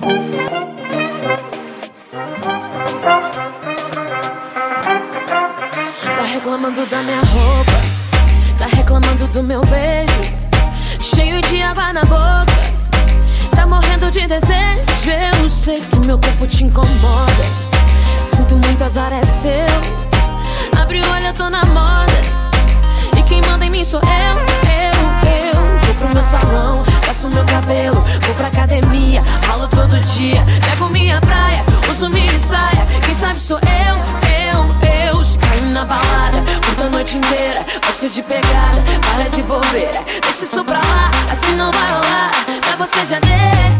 Tá reclamando da minha roupa, tá reclamando do meu beijo, cheio de água na boca. Tá morrendo de desejo, eu sei que meu corpo te incomoda. Sinto muito azar, é seu. Abre o olho, eu tô na moda. E quem manda em mim sou eu, eu, eu. Vou pro meu salão, faço meu cabelo, vou pra academia, todo dia. Pego minha praia, uso mini saia. Quem sabe sou eu, eu, eu. Se caio na balada, curto a noite inteira. Gosto de pegada, para de bobeira. Deixa isso pra lá, assim não vai rolar. Pra você já deu.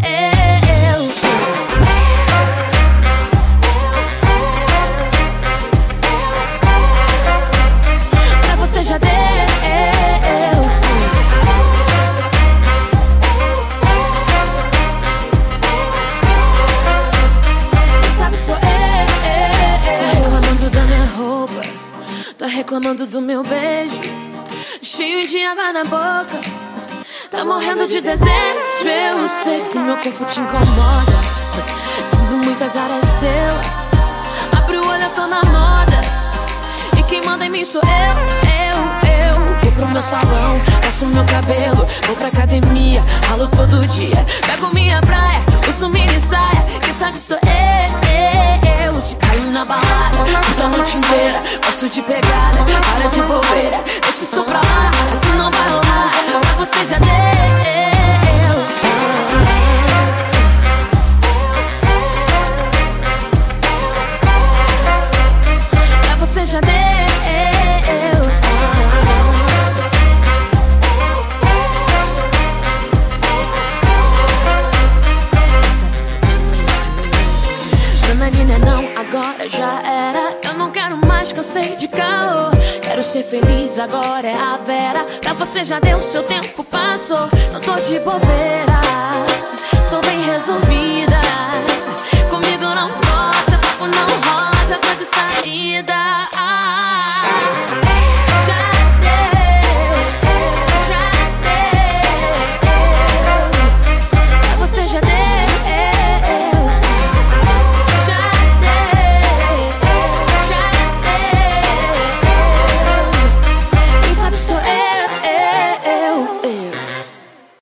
Tá reclamando do meu beijo. Cheio de água na boca. Tá morrendo de desejo. Eu sei que meu corpo te incomoda. Sinto azar, é seu. Abre o olho, eu tô na moda. E quem manda em mim sou eu, eu, eu. Vou pro meu salão, faço meu cabelo, vou pra academia, ralo todo dia. Pego minha praia, uso mini saia, quem sabe sou eu, eu. Se caio na balada, toda a noite inteira, gosto de pegada, para de bobeira, deixa isso pra lá, assim não vai rolar, Nananina não, agora já era. Eu não quero mais que eu sei de caô. Quero ser feliz, agora é a Vera. Pra você já deu, seu tempo passou. Não tô de bobeira, sou bem resolvida. Não